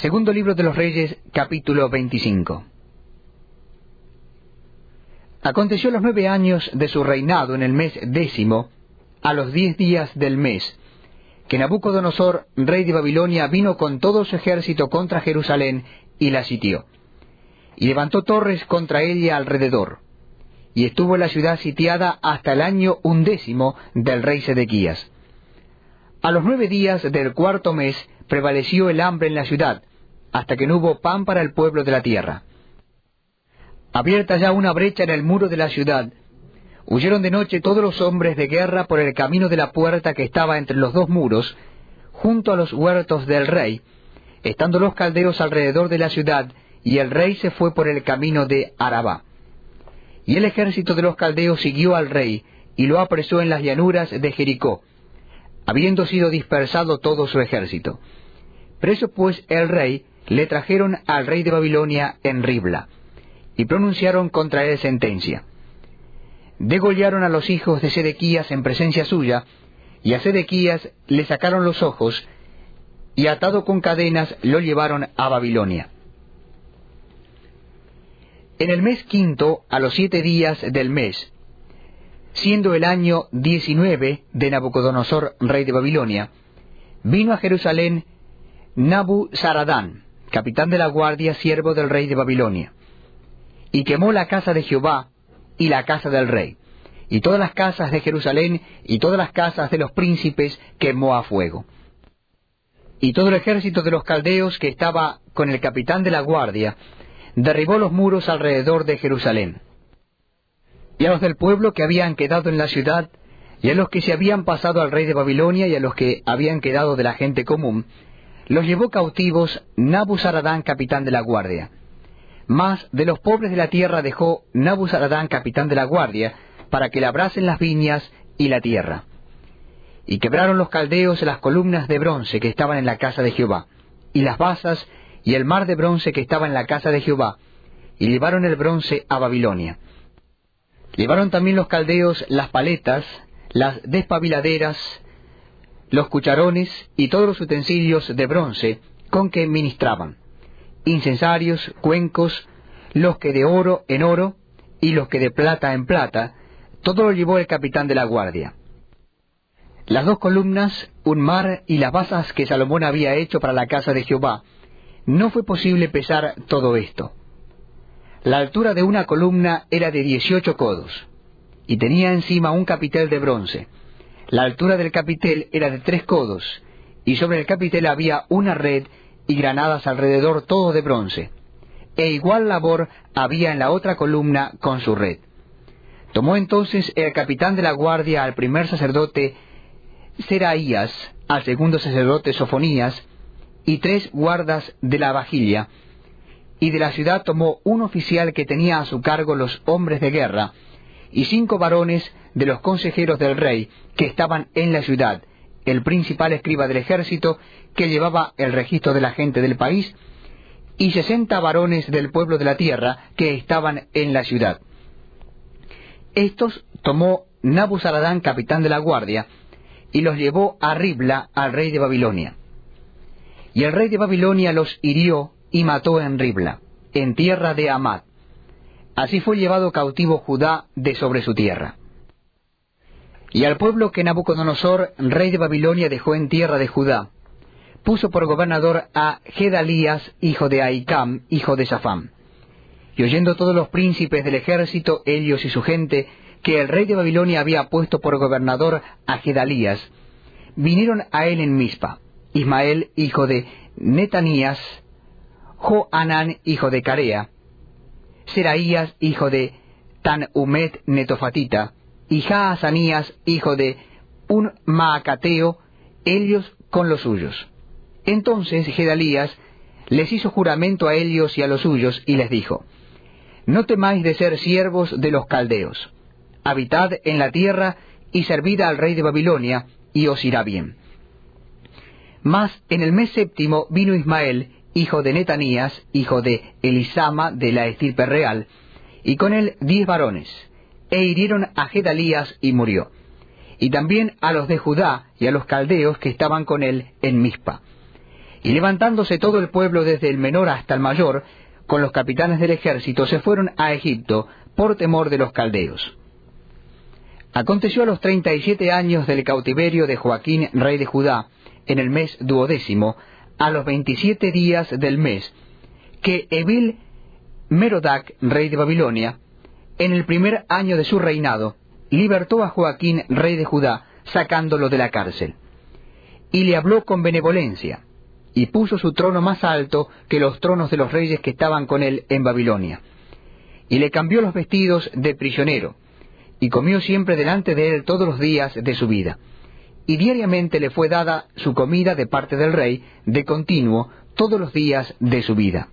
Segundo libro de los Reyes, capítulo 25. Aconteció los nueve años de su reinado en el mes décimo, a los diez días del mes, que Nabucodonosor, rey de Babilonia, vino con todo su ejército contra Jerusalén y la sitió. Y levantó torres contra ella alrededor. Y estuvo la ciudad sitiada hasta el año undécimo del rey Sedequías. A los nueve días del cuarto mes prevaleció el hambre en la ciudad, hasta que no hubo pan para el pueblo de la tierra. Abierta ya una brecha en el muro de la ciudad, huyeron de noche todos los hombres de guerra por el camino de la puerta que estaba entre los dos muros, junto a los huertos del rey, estando los caldeos alrededor de la ciudad, y el rey se fue por el camino de Arabá. Y el ejército de los caldeos siguió al rey, y lo apresó en las llanuras de Jericó, habiendo sido dispersado todo su ejército. Preso pues el rey, le trajeron al rey de Babilonia en Ribla, y pronunciaron contra él sentencia. Degollaron a los hijos de Sedequías en presencia suya, y a Sedequías le sacaron los ojos, y atado con cadenas lo llevaron a Babilonia. En el mes quinto, a los siete días del mes, siendo el año diecinueve de Nabucodonosor, rey de Babilonia, vino a Jerusalén Nabu Saradán, capitán de la guardia, siervo del rey de Babilonia, y quemó la casa de Jehová y la casa del rey, y todas las casas de Jerusalén y todas las casas de los príncipes quemó a fuego. Y todo el ejército de los caldeos que estaba con el capitán de la guardia, derribó los muros alrededor de Jerusalén y a los del pueblo que habían quedado en la ciudad, y a los que se habían pasado al rey de Babilonia y a los que habían quedado de la gente común, los llevó cautivos Nabuzaradán, capitán de la guardia. Mas de los pobres de la tierra dejó Nabuzaradán, capitán de la guardia, para que labrasen las viñas y la tierra. Y quebraron los caldeos las columnas de bronce que estaban en la casa de Jehová, y las basas y el mar de bronce que estaba en la casa de Jehová, y llevaron el bronce a Babilonia. Llevaron también los caldeos las paletas, las despabiladeras, los cucharones y todos los utensilios de bronce con que ministraban, incensarios, cuencos, los que de oro en oro y los que de plata en plata, todo lo llevó el capitán de la guardia. Las dos columnas, un mar y las basas que Salomón había hecho para la casa de Jehová, no fue posible pesar todo esto. La altura de una columna era de dieciocho codos, y tenía encima un capitel de bronce. La altura del capitel era de tres codos, y sobre el capitel había una red y granadas alrededor todo de bronce. E igual labor había en la otra columna con su red. Tomó entonces el capitán de la guardia al primer sacerdote Seraías, al segundo sacerdote Sofonías, y tres guardas de la vajilla, y de la ciudad tomó un oficial que tenía a su cargo los hombres de guerra, y cinco varones de los consejeros del rey que estaban en la ciudad, el principal escriba del ejército que llevaba el registro de la gente del país, y sesenta varones del pueblo de la tierra que estaban en la ciudad. Estos tomó Nabuzaradán, capitán de la guardia, y los llevó a Ribla al rey de Babilonia. Y el rey de Babilonia los hirió y mató en Ribla, en tierra de Amad. Así fue llevado cautivo Judá de sobre su tierra. Y al pueblo que Nabucodonosor, rey de Babilonia, dejó en tierra de Judá, puso por gobernador a Gedalías, hijo de Aicam, hijo de Safam. Y oyendo todos los príncipes del ejército, ellos y su gente, que el rey de Babilonia había puesto por gobernador a Gedalías, vinieron a él en Mispa, Ismael, hijo de Netanías, Joanán, hijo de Carea, Seraías, hijo de Tanumet Netofatita, y Jaazanías, hijo de un Maacateo, ellos con los suyos. Entonces Gedalías les hizo juramento a ellos y a los suyos, y les dijo, No temáis de ser siervos de los caldeos, habitad en la tierra y servid al rey de Babilonia, y os irá bien. Mas en el mes séptimo vino Ismael, hijo de Netanías, hijo de Elisama de la estirpe real, y con él diez varones, e hirieron a Gedalías y murió, y también a los de Judá y a los caldeos que estaban con él en Mispa. Y levantándose todo el pueblo desde el menor hasta el mayor, con los capitanes del ejército, se fueron a Egipto por temor de los caldeos. Aconteció a los treinta y siete años del cautiverio de Joaquín, rey de Judá, en el mes duodécimo, a los veintisiete días del mes, que Evil Merodac, rey de Babilonia, en el primer año de su reinado, libertó a Joaquín, rey de Judá, sacándolo de la cárcel. Y le habló con benevolencia, y puso su trono más alto que los tronos de los reyes que estaban con él en Babilonia. Y le cambió los vestidos de prisionero, y comió siempre delante de él todos los días de su vida. Y diariamente le fue dada su comida de parte del rey, de continuo, todos los días de su vida.